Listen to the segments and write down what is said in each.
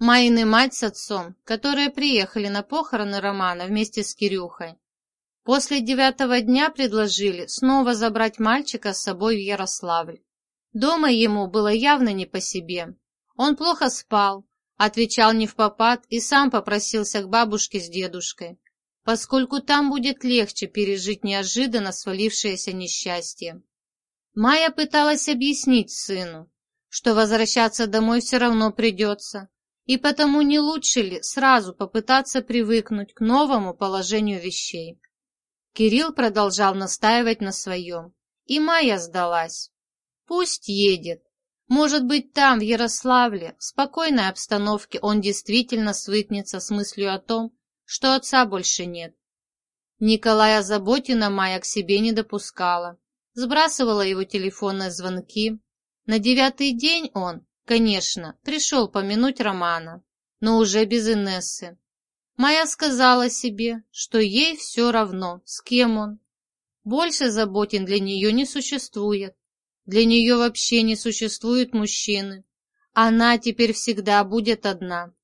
Майны мать с отцом, которые приехали на похороны Романа вместе с Кирюхой, после девятого дня предложили снова забрать мальчика с собой в Ярославль. Дома ему было явно не по себе. Он плохо спал, отвечал не в попад и сам попросился к бабушке с дедушкой, поскольку там будет легче пережить неожиданно свалившееся несчастье. Майя пыталась объяснить сыну, что возвращаться домой все равно придется, и потому не лучше ли сразу попытаться привыкнуть к новому положению вещей? Кирилл продолжал настаивать на своем, и Майя сдалась. Пусть едет. Может быть, там, в Ярославле, в спокойной обстановке он действительно свыкнется с мыслью о том, что отца больше нет. Николая Заботина Майя к себе не допускала, сбрасывала его телефонные звонки. На девятый день он, Конечно, пришел помянуть Романа, но уже без Инессы. Майя сказала себе, что ей все равно, с кем он. Больше заботин для нее не существует. Для нее вообще не существуют мужчины. Она теперь всегда будет одна.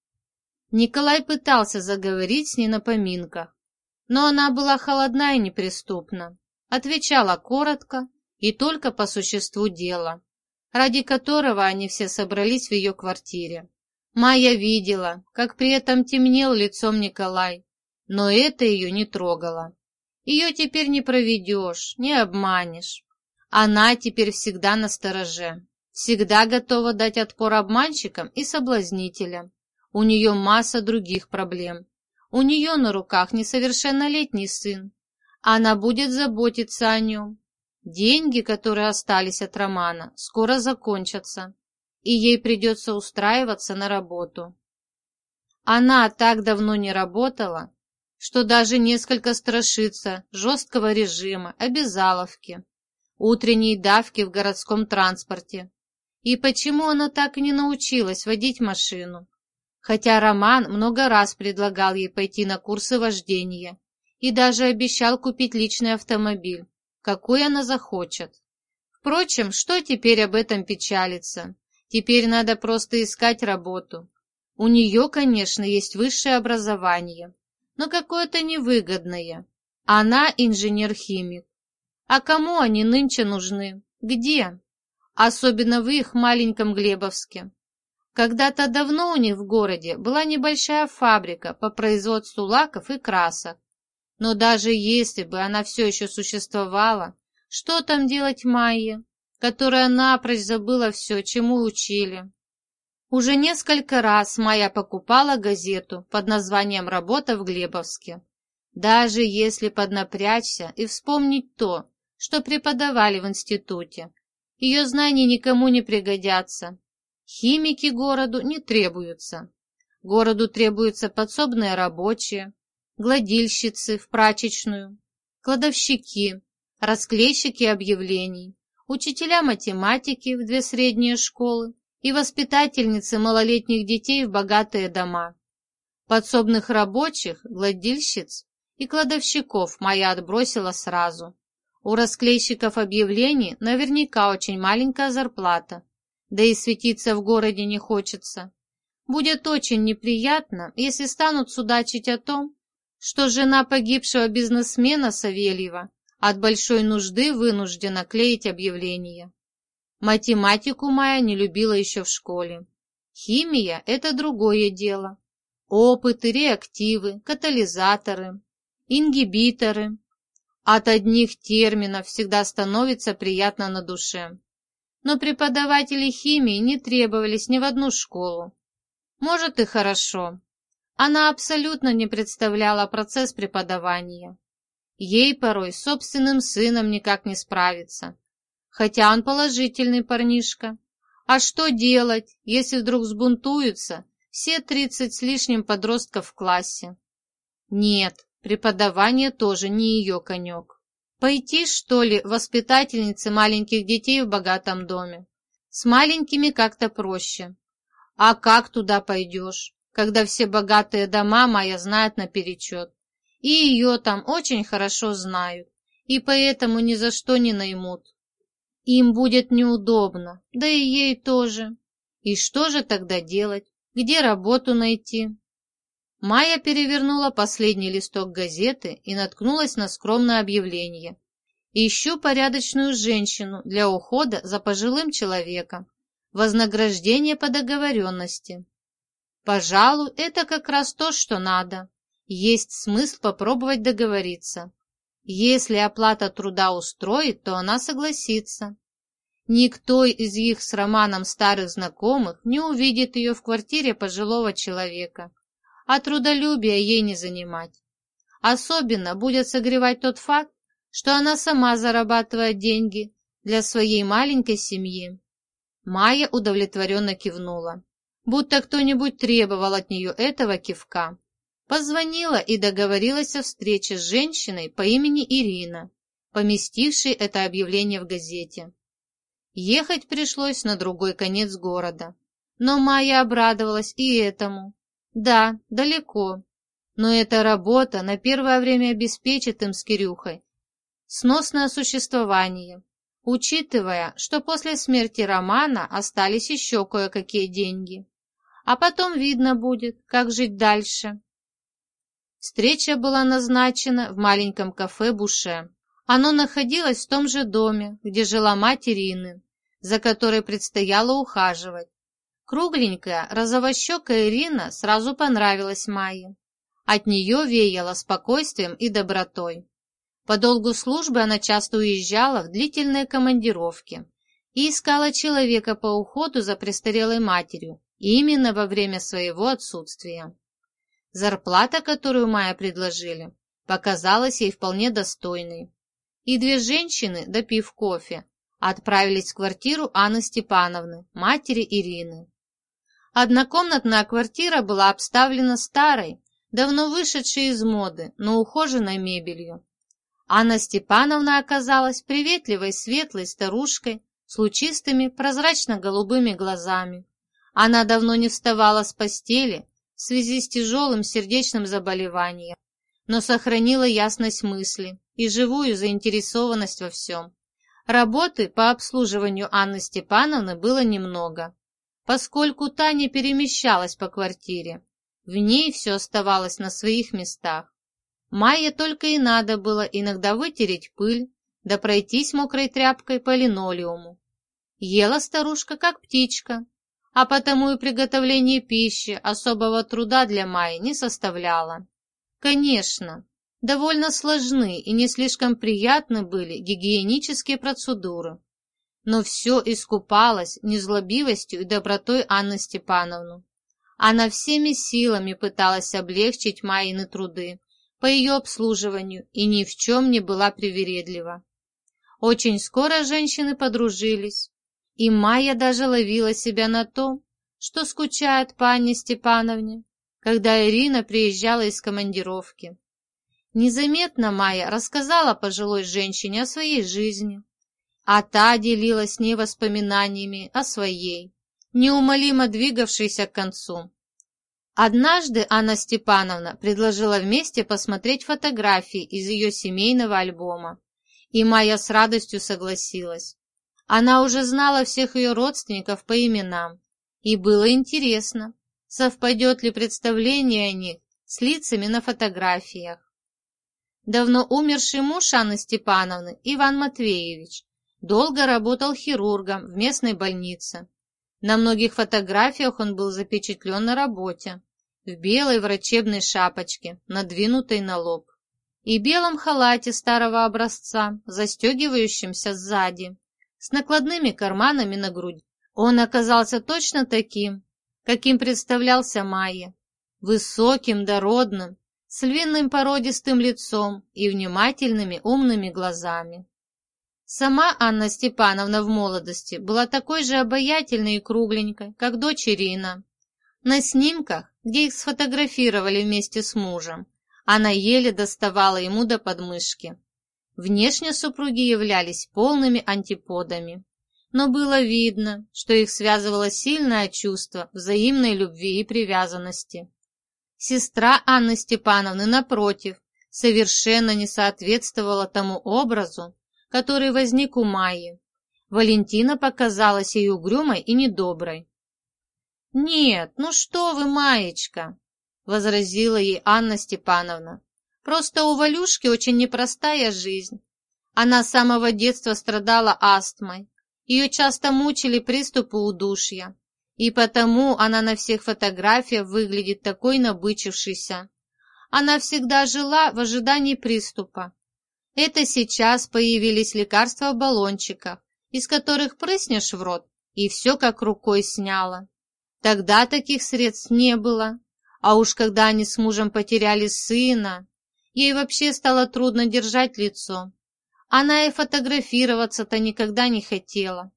Николай пытался заговорить с ней на поминках, но она была холодна и неприступна, отвечала коротко и только по существу дела ради которого они все собрались в ее квартире. Майя видела, как при этом темнел лицом Николай, но это ее не трогало. Ее теперь не проведешь, не обманешь. Она теперь всегда на стороже, всегда готова дать отпор обманщикам и соблазнителям. У нее масса других проблем. У нее на руках несовершеннолетний сын. Она будет заботиться о нем, Деньги, которые остались от Романа, скоро закончатся, и ей придется устраиваться на работу. Она так давно не работала, что даже несколько страшится жесткого режима, обязаловки, утренней давки в городском транспорте. И почему она так и не научилась водить машину? Хотя Роман много раз предлагал ей пойти на курсы вождения и даже обещал купить личный автомобиль какой она захочет. Впрочем, что теперь об этом печалиться? Теперь надо просто искать работу. У нее, конечно, есть высшее образование, но какое-то невыгодное. Она инженер-химик. А кому они нынче нужны? Где? Особенно в их маленьком Глебовске. Когда-то давно у них в городе была небольшая фабрика по производству лаков и красок. Но даже если бы она все еще существовала, что там делать Майе, которая напрочь забыла все, чему учили? Уже несколько раз Майя покупала газету под названием «Работа в Глебовске». Даже если поднапрячься и вспомнить то, что преподавали в институте, ее знания никому не пригодятся. Химики городу не требуются. Городу требуются подсобные рабочие, гладильщицы в прачечную, кладовщики, расклейщики объявлений, учителя математики в две средние школы и воспитательницы малолетних детей в богатые дома. Подсобных рабочих, гладильщиц и кладовщиков моя отбросила сразу. У расклейщиков объявлений наверняка очень маленькая зарплата, да и светиться в городе не хочется. Будет очень неприятно, если станут судачить о том, что жена погибшего бизнесмена Савельева от большой нужды вынуждена клеить объявления. Математику Майя не любила еще в школе. Химия – это другое дело. Опыты, реактивы, катализаторы, ингибиторы. От одних терминов всегда становится приятно на душе. Но преподаватели химии не требовались ни в одну школу. Может и хорошо, она абсолютно не представляла процесс преподавания. Ей порой с собственным сыном никак не справиться. Хотя он положительный парнишка. А что делать, если вдруг сбунтуются все тридцать с лишним подростков в классе? Нет, преподавание тоже не ее конек. Пойти, что ли, воспитательнице маленьких детей в богатом доме? С маленькими как-то проще. А как туда пойдешь? Когда все богатые дома моя знают наперечет. И ее там очень хорошо знают, и поэтому ни за что не наймут. Им будет неудобно, да и ей тоже. И что же тогда делать? где работу найти. Майя перевернула последний листок газеты и наткнулась на скромное объявление. «Ищу порядочную женщину для ухода за пожилым человеком. Вознаграждение по договоренности». Пожалуй, это как раз то, что надо. Есть смысл попробовать договориться. Если оплата труда устроит, то она согласится. Никто из их с Романом старых знакомых не увидит ее в квартире пожилого человека, а трудолюбие ей не занимать. Особенно будет согревать тот факт, что она сама зарабатывает деньги для своей маленькой семьи. Майя удовлетворенно кивнула, будто кто-нибудь требовал от нее этого кивка. Позвонила и договорилась о встрече с женщиной по имени Ирина, поместившей это объявление в газете. Ехать пришлось на другой конец города. Но Майя обрадовалась и этому. Да, далеко. Но эта работа на первое время обеспечит им с Кирюхой сносное существование, учитывая, что после смерти Романа остались еще кое-какие деньги. А потом видно будет, как жить дальше. Встреча была назначена в маленьком кафе «Буше». Оно находилось в том же доме, где жила мать Ирины за которой предстояло ухаживать. Кругленькая, розовощекая Ирина сразу понравилась Майе. От нее веяло спокойствием и добротой. По долгу службы она часто уезжала в длительные командировки и искала человека по уходу за престарелой матерью именно во время своего отсутствия. Зарплата, которую Майя предложили, показалась ей вполне достойной. И две женщины, допив кофе, отправились в квартиру Анны Степановны, матери Ирины. Однокомнатная квартира была обставлена старой, давно вышедшей из моды, но ухоженной мебелью. Анна Степановна оказалась приветливой, светлой старушкой с лучистыми, прозрачно-голубыми глазами. Она давно не вставала с постели в связи с тяжелым сердечным заболеванием, но сохранила ясность мысли и живую заинтересованность во всем. Работы по обслуживанию Анны Степановны было немного, поскольку Таня перемещалась по квартире. В ней все оставалось на своих местах. Майе только и надо было иногда вытереть пыль, да пройтись мокрой тряпкой по линолеуму. Ела старушка как птичка, а потому и приготовление пищи особого труда для Майи не составляло. Конечно, довольно сложны и не слишком приятны были гигиенические процедуры. Но все искупалось незлобивостью и добротой Анны Степановны. Она всеми силами пыталась облегчить Майины труды по ее обслуживанию и ни в чем не была привередлива. Очень скоро женщины подружились, и Майя даже ловила себя на том, что скучает по Анне Степановне, когда Ирина приезжала из командировки. Незаметно Майя рассказала пожилой женщине о своей жизни, а та делилась с ней воспоминаниями о своей, неумолимо двигавшейся к концу. Однажды Анна Степановна предложила вместе посмотреть фотографии из ее семейного альбома, и Майя с радостью согласилась. Она уже знала всех ее родственников по именам, и было интересно, совпадет ли представление о них с лицами на фотографиях. Давно умерший муж Анны Степановны, Иван Матвеевич, долго работал хирургом в местной больнице. На многих фотографиях он был запечатлен на работе, в белой врачебной шапочке, надвинутой на лоб, и белом халате старого образца, застегивающемся сзади, с накладными карманами на груди. Он оказался точно таким, каким представлялся Майе, высоким, дородным, с львиным породистым лицом и внимательными умными глазами. Сама Анна Степановна в молодости была такой же обаятельной и кругленькой, как дочь Ирина. На снимках, где их сфотографировали вместе с мужем, она еле доставала ему до подмышки. Внешне супруги являлись полными антиподами, но было видно, что их связывало сильное чувство взаимной любви и привязанности. Сестра Анны Степановны, напротив, совершенно не соответствовала тому образу, который возник у Майи. Валентина показалась ей угрюмой и недоброй. «Нет, ну что вы, Маечка!» — возразила ей Анна Степановна. «Просто у Валюшки очень непростая жизнь. Она с самого детства страдала астмой. Ее часто мучили приступы удушья. И потому она на всех фотографиях выглядит такой набычившейся. Она всегда жила в ожидании приступа. Это сейчас появились лекарства в баллончиках, из которых прыснешь в рот, и все как рукой сняло. Тогда таких средств не было. А уж когда они с мужем потеряли сына, ей вообще стало трудно держать лицо. Она и фотографироваться-то никогда не хотела.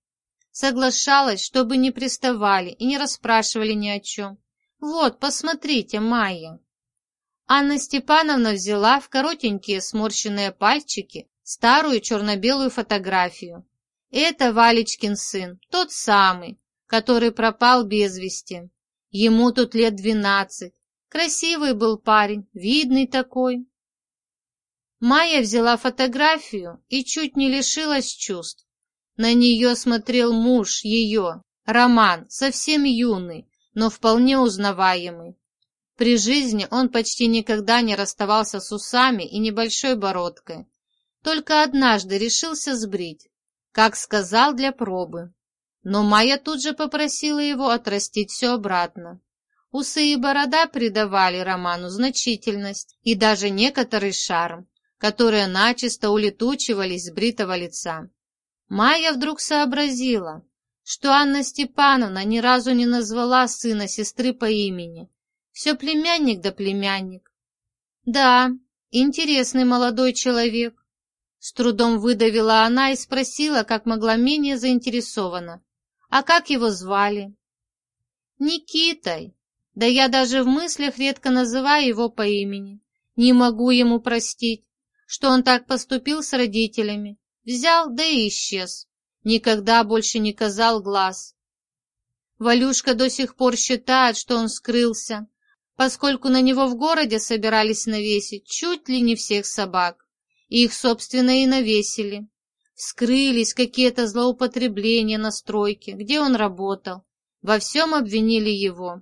Соглашалась, чтобы не приставали и не расспрашивали ни о чем. Вот, посмотрите, Майя. Анна Степановна взяла в коротенькие сморщенные пальчики старую черно-белую фотографию. Это Валечкин сын, тот самый, который пропал без вести. Ему тут лет двенадцать. Красивый был парень, видный такой. Майя взяла фотографию и чуть не лишилась чувств. На нее смотрел муж ее, Роман, совсем юный, но вполне узнаваемый. При жизни он почти никогда не расставался с усами и небольшой бородкой. Только однажды решился сбрить, как сказал для пробы. Но Майя тут же попросила его отрастить все обратно. Усы и борода придавали роману значительность и даже некоторый шарм, которые начисто улетучивались с бритого лица. Майя вдруг сообразила, что Анна Степановна ни разу не назвала сына сестры по имени. Все племянник да племянник. Да, интересный молодой человек. С трудом выдавила она и спросила, как могла менее заинтересованно. А как его звали? Никитой. Да я даже в мыслях редко называю его по имени. Не могу ему простить, что он так поступил с родителями. Взял, да и исчез. Никогда больше не казал глаз. Валюшка до сих пор считает, что он скрылся, поскольку на него в городе собирались навесить чуть ли не всех собак. И их, собственно, и навесили. Скрылись какие-то злоупотребления на стройке, где он работал. Во всем обвинили его.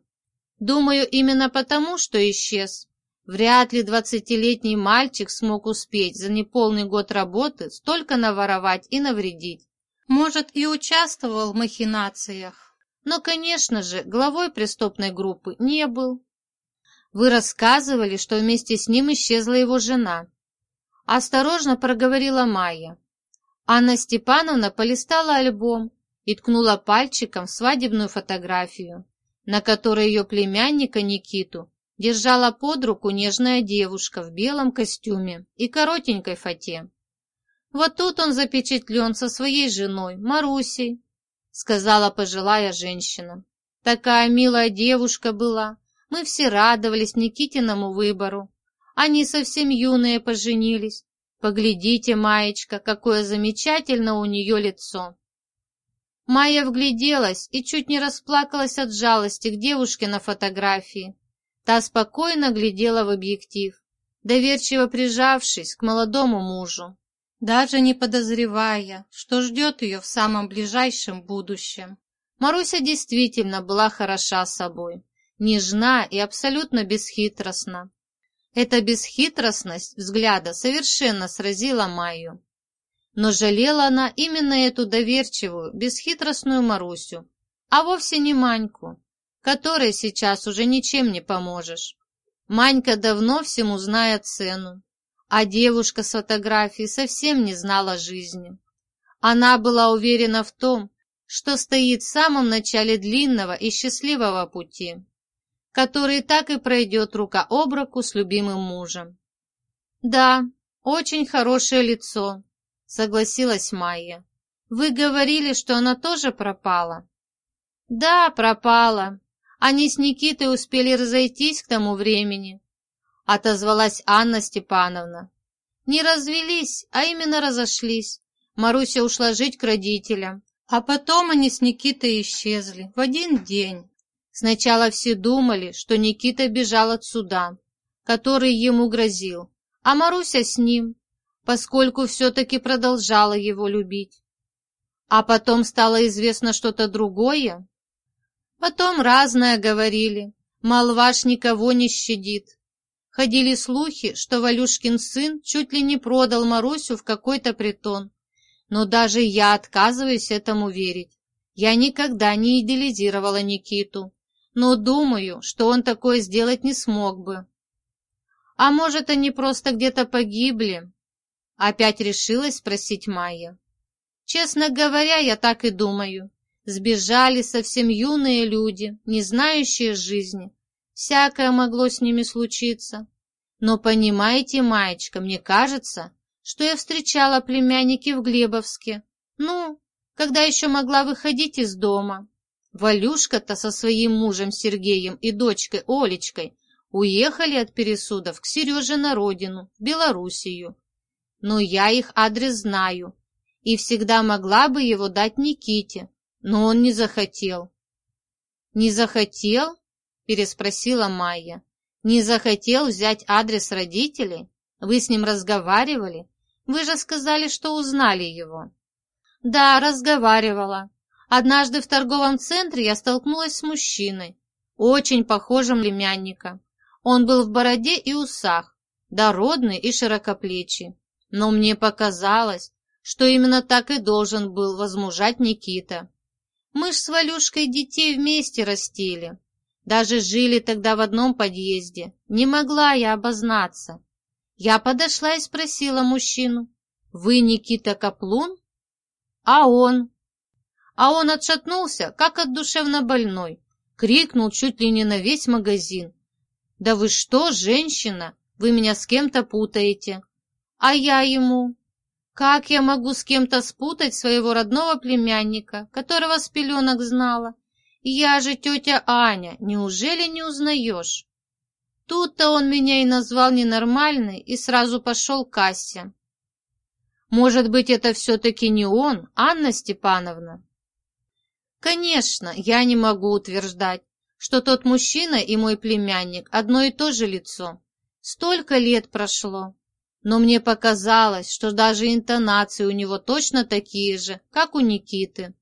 Думаю, именно потому, что исчез. Вряд ли двадцатилетний мальчик смог успеть за неполный год работы столько наворовать и навредить. Может, и участвовал в махинациях. Но, конечно же, главой преступной группы не был. Вы рассказывали, что вместе с ним исчезла его жена. Осторожно проговорила Майя. Анна Степановна полистала альбом и ткнула пальчиком в свадебную фотографию, на которой ее племянника Никиту держала под руку нежная девушка в белом костюме и коротенькой фате. «Вот тут он запечатлен со своей женой, Марусей», — сказала пожилая женщина. «Такая милая девушка была. Мы все радовались Никитиному выбору. Они совсем юные поженились, Поглядите, Маечка, какое замечательно у нее лицо. Майя вгляделась и чуть не расплакалась от жалости к девушке на фотографии. Та спокойно глядела в объектив, доверчиво прижавшись к молодому мужу, даже не подозревая, что ждет ее в самом ближайшем будущем. Маруся действительно была хороша собой, нежна и абсолютно бесхитростна. Эта бесхитростность взгляда совершенно сразила Майю. Но жалела она именно эту доверчивую, бесхитростную Марусю, а вовсе не Маньку, которой сейчас уже ничем не поможешь. Манька давно всему знает цену, а девушка с фотографией совсем не знала жизни. Она была уверена в том, что стоит в самом начале длинного и счастливого пути который так и пройдет рука об руку с любимым мужем. «Да, очень хорошее лицо», — согласилась Майя. «Вы говорили, что она тоже пропала?» «Да, пропала. Они с Никитой успели разойтись к тому времени», — отозвалась Анна Степановна. «Не развелись, а именно разошлись. Маруся ушла жить к родителям, а потом они с Никитой исчезли в один день». Сначала все думали, что Никита бежал от суда, который ему грозил, а Маруся с ним, поскольку все-таки продолжала его любить. А потом стало известно что-то другое. Потом разное говорили, молваш никого не щадит. Ходили слухи, что Валюшкин сын чуть ли не продал Марусю в какой-то притон. Но даже я отказываюсь этому верить. Я никогда не идеализировала Никиту, но думаю, что он такое сделать не смог бы. А может, они просто где-то погибли? Опять решилась спросить Майя. Честно говоря, я так и думаю. Сбежали совсем юные люди, не знающие жизни. Всякое могло с ними случиться. Но понимаете, Маечка, мне кажется, что я встречала племянники в Глебовске. Ну, когда еще могла выходить из дома. Валюшка-то со своим мужем Сергеем и дочкой Олечкой уехали от пересудов к Сереже на родину, в Белоруссию. Но я их адрес знаю и всегда могла бы его дать Никите, но он не захотел. «Не захотел?» – переспросила Майя. «Не захотел взять адрес родителей? Вы с ним разговаривали? Вы же сказали, что узнали его». «Да, разговаривала. Однажды в торговом центре я столкнулась с мужчиной, очень похожим племянника. Он был в бороде и усах, дородный и широкоплечий. Но мне показалось, что именно так и должен был возмужать Никита. Мы ж с Валюшкой детей вместе растили. Даже жили тогда в одном подъезде. Не могла я обознаться. Я подошла и спросила мужчину, «Вы Никита Каплун?» А он? А он отшатнулся, как от душевно больной. Крикнул чуть ли не на весь магазин. «Да вы что, женщина? Вы меня с кем-то путаете!» А я ему... Как я могу с кем-то спутать своего родного племянника, которого с пеленок знала? Я же тетя Аня, неужели не узнаешь? Тут-то он меня и назвал ненормальной и сразу пошел к кассе. Может быть, это все-таки не он, Анна Степановна? Конечно, я не могу утверждать, что тот мужчина и мой племянник одно и то же лицо. Столько лет прошло. Но мне показалось, что даже интонации у него точно такие же, как у Никиты.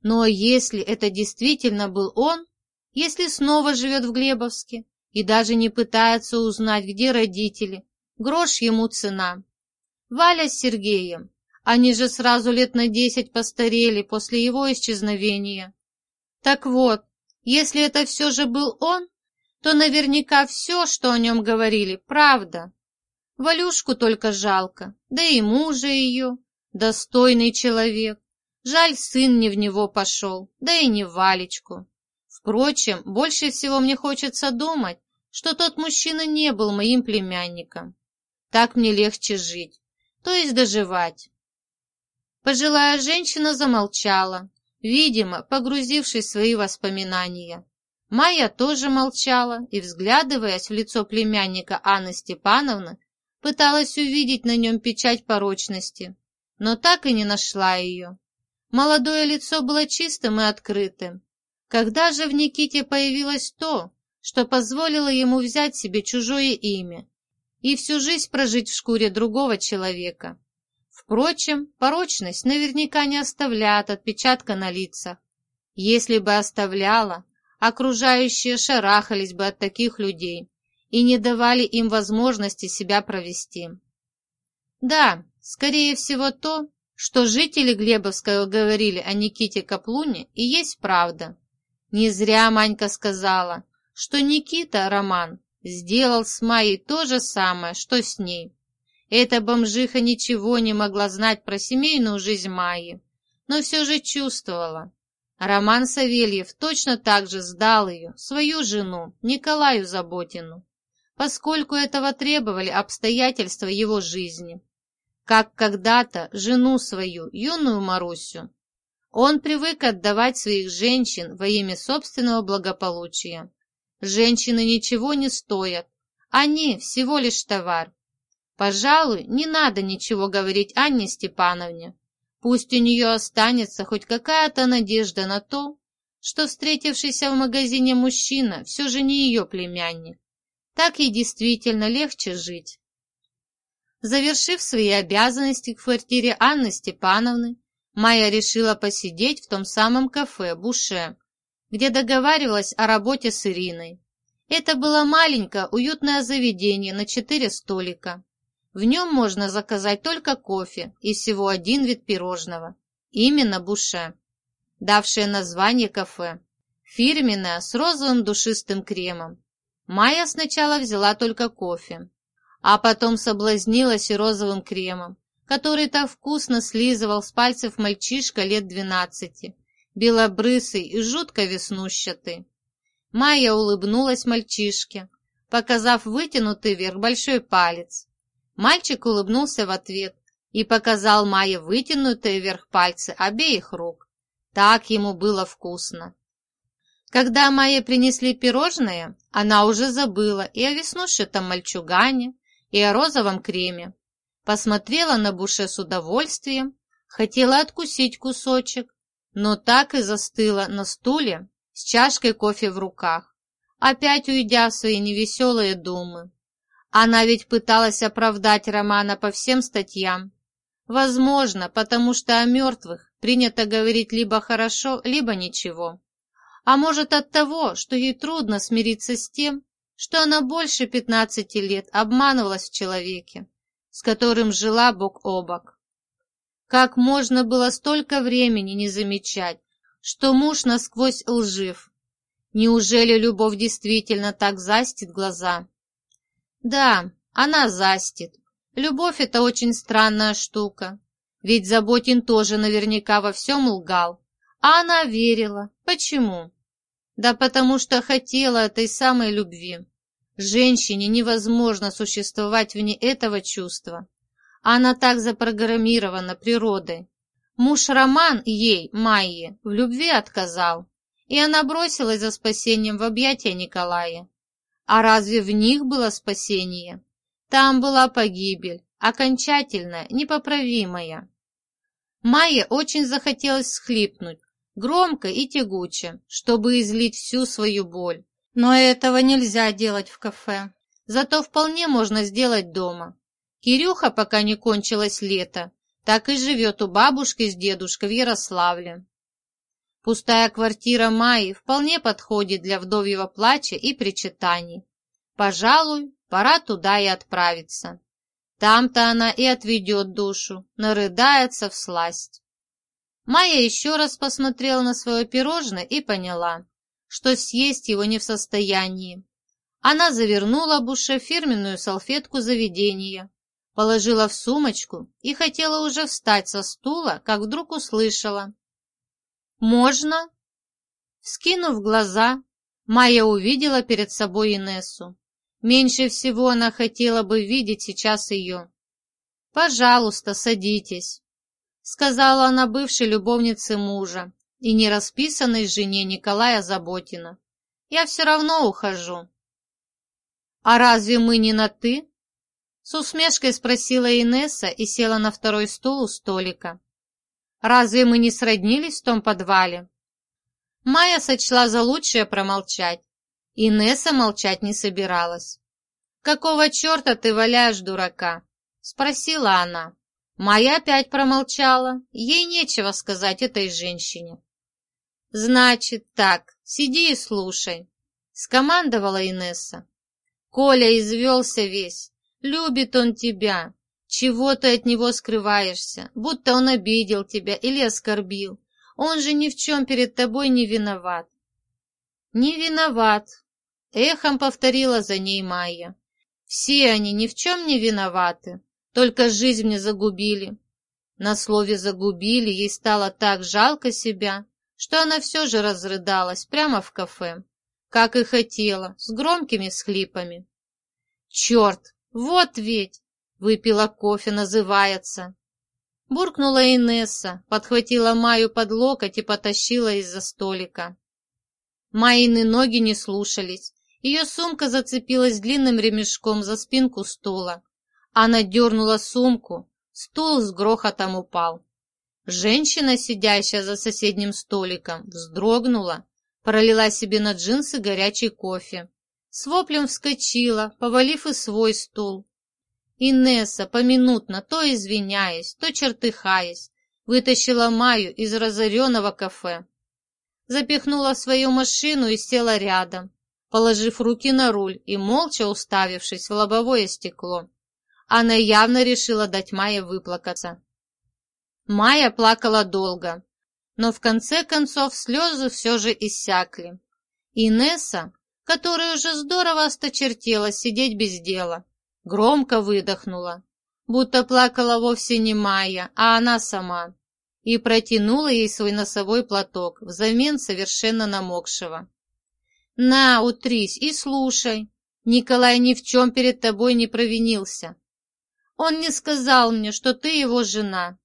Но если это действительно был он, если снова живет в Глебовске и даже не пытается узнать, где родители, грош ему цена. Валя с Сергеем, они же сразу лет на десять постарели после его исчезновения. Так вот, если это все же был он, то наверняка все, что о нем говорили, правда. Валюшку только жалко, да и мужа ее, достойный человек. Жаль, сын не в него пошел, да и не в Валечку. Впрочем, больше всего мне хочется думать, что тот мужчина не был моим племянником. Так мне легче жить, то есть доживать. Пожилая женщина замолчала, видимо, погрузившись в свои воспоминания. Майя тоже молчала и, взглядываясь в лицо племянника Анны Степановны, пыталась увидеть на нем печать порочности, но так и не нашла ее. Молодое лицо было чистым и открытым. Когда же в Никите появилось то, что позволило ему взять себе чужое имя и всю жизнь прожить в шкуре другого человека? Впрочем, порочность наверняка не оставляет отпечатка на лицах. Если бы оставляла, окружающие шарахались бы от таких людей и не давали им возможности себя провести. Да, скорее всего то, что жители Глебовского говорили о Никите Каплуне, и есть правда. Не зря Манька сказала, что Никита, Роман, сделал с Майей то же самое, что с ней. Эта бомжиха ничего не могла знать про семейную жизнь Майи, но все же чувствовала. Роман Савельев точно так же сдал ее, свою жену, Николаю Заботину, поскольку этого требовали обстоятельства его жизни. Как когда-то жену свою, юную Марусю. Он привык отдавать своих женщин во имя собственного благополучия. Женщины ничего не стоят, они всего лишь товар, Пожалуй, не надо ничего говорить Анне Степановне. Пусть у нее останется хоть какая-то надежда на то, что встретившийся в магазине мужчина все же не ее племянник. Так ей действительно легче жить. Завершив свои обязанности в квартире Анны Степановны, Майя решила посидеть в том самом кафе «Буше», где договаривалась о работе с Ириной. Это было маленькое, уютное заведение на четыре столика. В нем можно заказать только кофе и всего один вид пирожного. Именно буше, давшее название кафе. Фирменное, с розовым душистым кремом. Майя сначала взяла только кофе, а потом соблазнилась и розовым кремом, который так вкусно слизывал с пальцев мальчишка лет двенадцати, белобрысый и жутко веснущатый. Майя улыбнулась мальчишке, показав вытянутый вверх большой палец. Мальчик улыбнулся в ответ и показал Майе вытянутые вверх пальцы обеих рук. Так ему было вкусно. Когда Майе принесли пирожное, она уже забыла и о веснушчатом мальчугане, и о розовом креме. Посмотрела на Буше с удовольствием, хотела откусить кусочек, но так и застыла на стуле, с чашкой кофе в руках, опять уйдя в свои невеселые думы. Она ведь пыталась оправдать Романа по всем статьям. Возможно, потому что о мертвых принято говорить либо хорошо, либо ничего. А может от того, что ей трудно смириться с тем, что она больше пятнадцати лет обманывалась в человеке, с которым жила бок о бок. Как можно было столько времени не замечать, что муж насквозь лжив. Неужели любовь действительно так застит глаза? Да, она застит. Любовь — это очень странная штука. Ведь Заботин тоже наверняка во всем лгал. А она верила. Почему? Да потому что хотела этой самой любви. Женщине невозможно существовать вне этого чувства. Она так запрограммирована природой. Муж Роман ей, Майе, в любви отказал, и она бросилась за спасением в объятия Николая. А разве в них было спасение? Там была погибель, окончательная, непоправимая. Майе очень захотелось схлипнуть, громко и тягуче, чтобы излить всю свою боль. Но этого нельзя делать в кафе. Зато вполне можно сделать дома. Кирюха, пока не кончилось лето, так и живет у бабушки с дедушкой в Ярославле. Пустая квартира Майи вполне подходит для вдовьего плача и причитаний. Пожалуй, пора туда и отправиться. Там-то она и отведет душу, нарыдается в сласть. Майя еще раз посмотрела на свое пирожное и поняла, что съесть его не в состоянии. Она завернула Буше фирменную салфетку заведения, положила в сумочку и хотела уже встать со стула, как вдруг услышала. «Можно?» Скинув глаза, Майя увидела перед собой Инессу. Меньше всего она хотела бы видеть сейчас ее. «Пожалуйста, садитесь», — сказала она бывшей любовнице мужа и нерасписанной жене Николая Заботина. «Я все равно ухожу». «А разве мы не на «ты»?» С усмешкой спросила Инесса и села на второй стул у столика. «Разве мы не сроднились в том подвале?» Майя сочла за лучшее промолчать. Инесса молчать не собиралась. «Какого черта ты валяешь, дурака?» — спросила она. Майя опять промолчала. Ей нечего сказать этой женщине. «Значит так, сиди и слушай», — скомандовала Инесса. Коля извелся весь, Любит он тебя. Чего ты от него скрываешься? Будто он обидел тебя или оскорбил. Он же ни в чем перед тобой не виноват. Не виноват, эхом повторила за ней Майя. Все они ни в чем не виноваты, только жизнь мне загубили. На слове «загубили» ей стало так жалко себя, что она все же разрыдалась прямо в кафе, как и хотела, с громкими схлипами. «Черт, «Вот ведь!» — выпила кофе, называется. Буркнула Инесса, подхватила Маю под локоть и потащила из-за столика. Майины ноги не слушались. Ее сумка зацепилась длинным ремешком за спинку стула. Она дернула сумку, стул с грохотом упал. Женщина, сидящая за соседним столиком, вздрогнула, пролила себе на джинсы горячий кофе с воплем вскочила, повалив и свой стул. Инесса, поминутно, то извиняясь, то чертыхаясь, вытащила Маю из разоренного кафе. запихнула в свою машину и села рядом, положив руки на руль и молча уставившись в лобовое стекло. Она явно решила дать Майе выплакаться. Майя плакала долго, но в конце концов слезы все же иссякли. Инесса, которая уже здорово осточертела сидеть без дела, громко выдохнула, будто плакала вовсе не Майя, а она сама, и протянула ей свой носовой платок взамен совершенно намокшего. «На, утрись и слушай. Николай ни в чем перед тобой не провинился. Он не сказал мне, что ты его жена».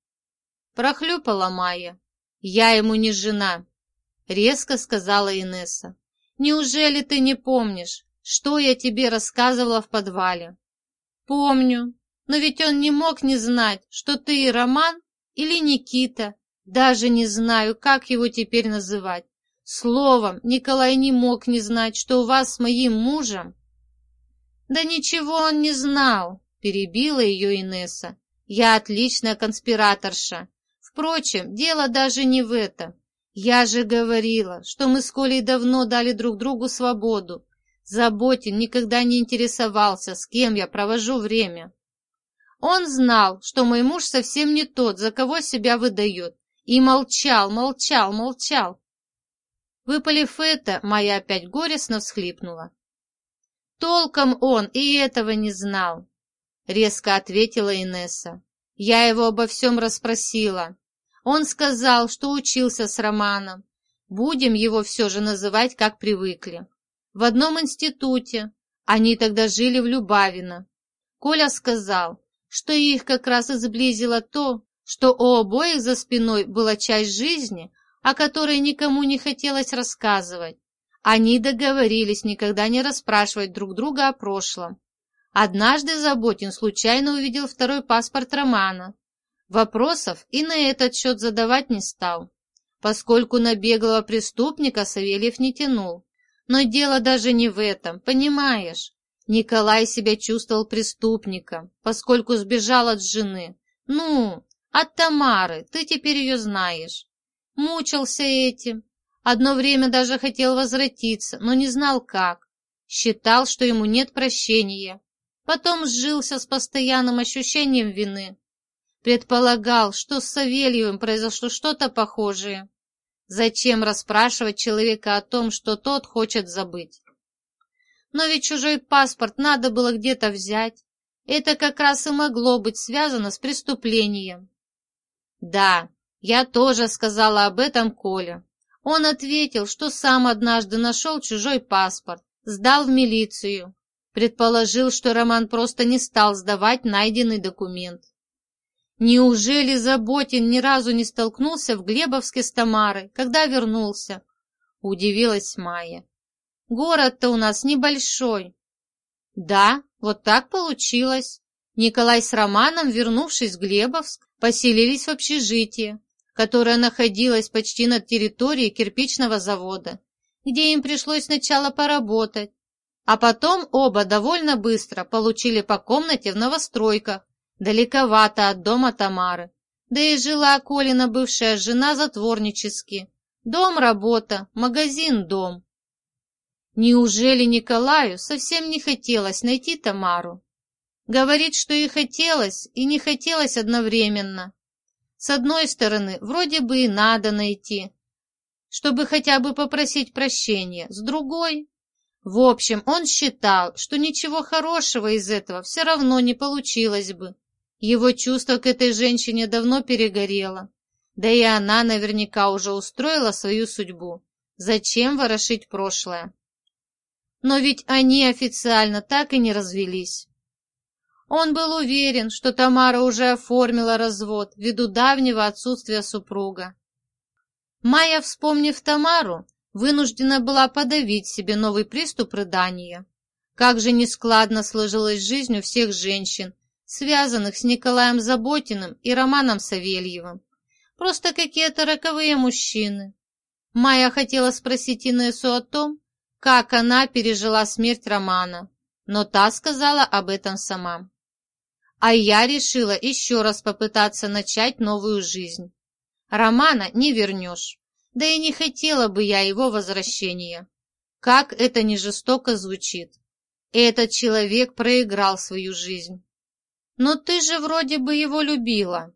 Прохлюпала Майя. «Я ему не жена», — резко сказала Инесса. «Неужели ты не помнишь, что я тебе рассказывала в подвале?» «Помню, но ведь он не мог не знать, что ты и Роман или Никита, даже не знаю, как его теперь называть. Словом, Николай не мог не знать, что у вас с моим мужем... Да ничего он не знал, перебила ее Инесса. Я отличная конспираторша. Впрочем, дело даже не в этом. Я же говорила, что мы с Колей давно дали друг другу свободу. Заботин никогда не интересовался, с кем я провожу время. Он знал, что мой муж совсем не тот, за кого себя выдает, и молчал, молчал, молчал. Выпалив это, Майя опять горестно всхлипнула. «Толком он и этого не знал», — резко ответила Инесса. «Я его обо всем расспросила. Он сказал, что учился с Романом. Будем его все же называть, как привыкли. В одном институте. Они тогда жили в Любавино. Коля сказал, что их как раз и сблизило то, что у обоих за спиной была часть жизни, о которой никому не хотелось рассказывать. Они договорились никогда не расспрашивать друг друга о прошлом. Однажды Заботин случайно увидел второй паспорт Романа. Вопросов и на этот счет задавать не стал, поскольку на беглого преступника Савельев не тянул. Но дело даже не в этом, понимаешь? Николай себя чувствовал преступником, поскольку сбежал от жены. Ну, от Тамары, ты теперь ее знаешь. Мучился этим. Одно время даже хотел возвратиться, но не знал как. Считал, что ему нет прощения. Потом сжился с постоянным ощущением вины. Предполагал, что с Савельевым произошло что-то похожее. Зачем расспрашивать человека о том, что тот хочет забыть? Но ведь чужой паспорт надо было где-то взять. Это как раз и могло быть связано с преступлением. Да, я тоже сказала об этом Коле. Он ответил, что сам однажды нашел чужой паспорт, сдал в милицию. Предположил, что Роман просто не стал сдавать найденный документ. Неужели Заботин ни разу не столкнулся в Глебовске с Тамарой, когда вернулся? Удивилась Майя. Город-то у нас небольшой. Да, вот так получилось. Николай с Романом, вернувшись в Глебовск, поселились в общежитии, которая находилась почти над территорией кирпичного завода, где им пришлось сначала поработать, а потом оба довольно быстро получили по комнате в новостройках, далековато от дома Тамары. Да и жила Колина бывшая жена затворнически. Дом – работа, магазин – дом. Неужели Николаю совсем не хотелось найти Тамару? Говорит, что и хотелось, и не хотелось одновременно. С одной стороны, вроде бы и надо найти, чтобы хотя бы попросить прощения. С другой... В общем, он считал, что ничего хорошего из этого все равно не получилось бы. Его чувство к этой женщине давно перегорело. Да и она наверняка уже устроила свою судьбу. Зачем ворошить прошлое? Но ведь они официально так и не развелись. Он был уверен, что Тамара уже оформила развод ввиду давнего отсутствия супруга. Майя, вспомнив Тамару, вынуждена была подавить себе новый приступ рыдания. Как же нескладно сложилась жизнь у всех женщин, связанных с Николаем Заботиным и Романом Савельевым. Просто какие-то роковые мужчины. Майя хотела спросить Инессу о том, как она пережила смерть Романа, но та сказала об этом сама. А я решила еще раз попытаться начать новую жизнь. Романа не вернешь. Да и не хотела бы я его возвращения. Как это не жестоко звучит. Этот человек проиграл свою жизнь. Но ты же вроде бы его любила.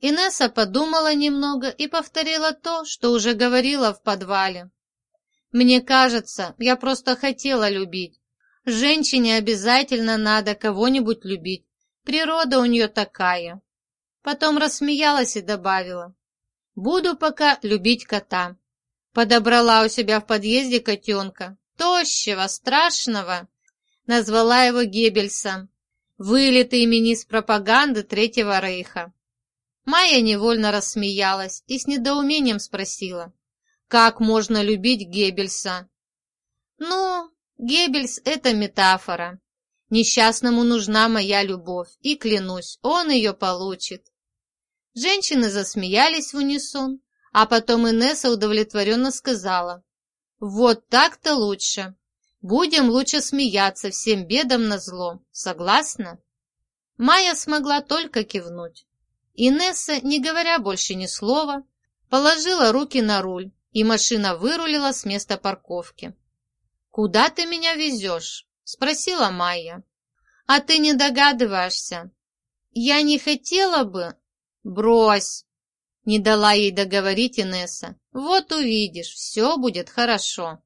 Инесса подумала немного и повторила то, что уже говорила в подвале. Мне кажется, я просто хотела любить. Женщине обязательно надо кого-нибудь любить. Природа у нее такая. Потом рассмеялась и добавила. Буду пока любить кота. Подобрала у себя в подъезде котенка. Тощего, страшного. Назвала его Геббельсом. Вылитый министр пропаганды Третьего Рейха. Майя невольно рассмеялась и с недоумением спросила. Как можно любить Геббельса? Ну, Геббельс — это метафора. Несчастному нужна моя любовь, и, клянусь, он ее получит. Женщины засмеялись в унисон, а потом Инесса удовлетворенно сказала. «Вот так-то лучше. Будем лучше смеяться всем бедам на зло. Согласна?» Майя смогла только кивнуть. Инесса, не говоря больше ни слова, положила руки на руль, и машина вырулила с места парковки. «Куда ты меня везешь?» — спросила Майя. «А ты не догадываешься?» «Я не хотела бы...» «Брось!» — не дала ей договорить Инесса. «Вот увидишь, все будет хорошо».